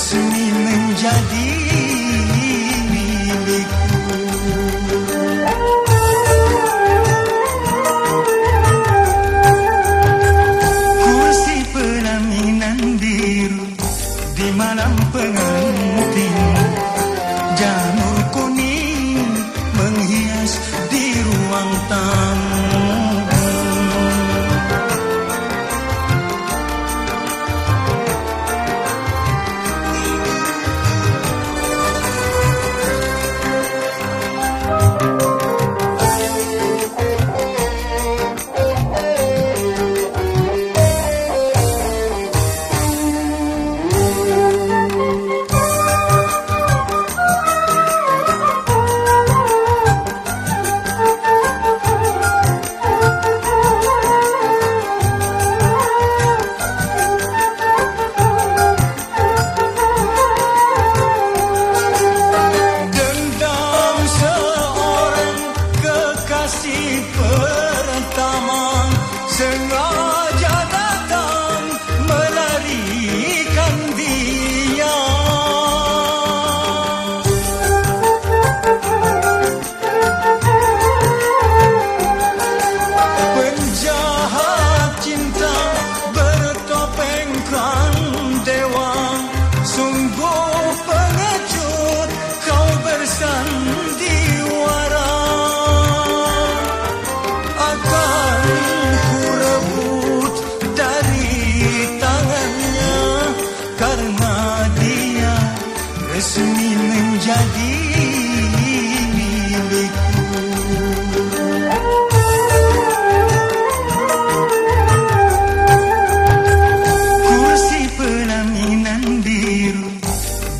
seni menjadi mimiku. Kursi penaminan biru di malam pengantin jangan Sen al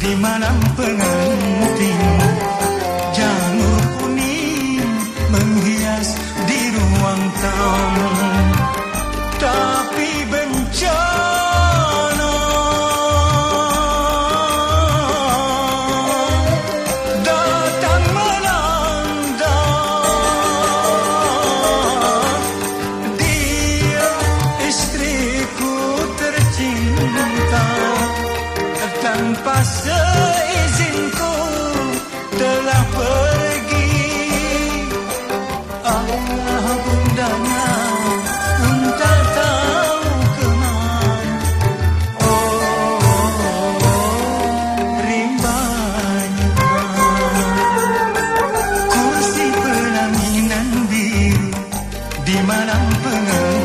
di malam pengantin. Janur kuning menghias di ruang tamu seizinku telah pergi. Ayah bundanya pun tak tahu kemana. Oh, rimbanya Kursi pelaminan biru di malam pengantin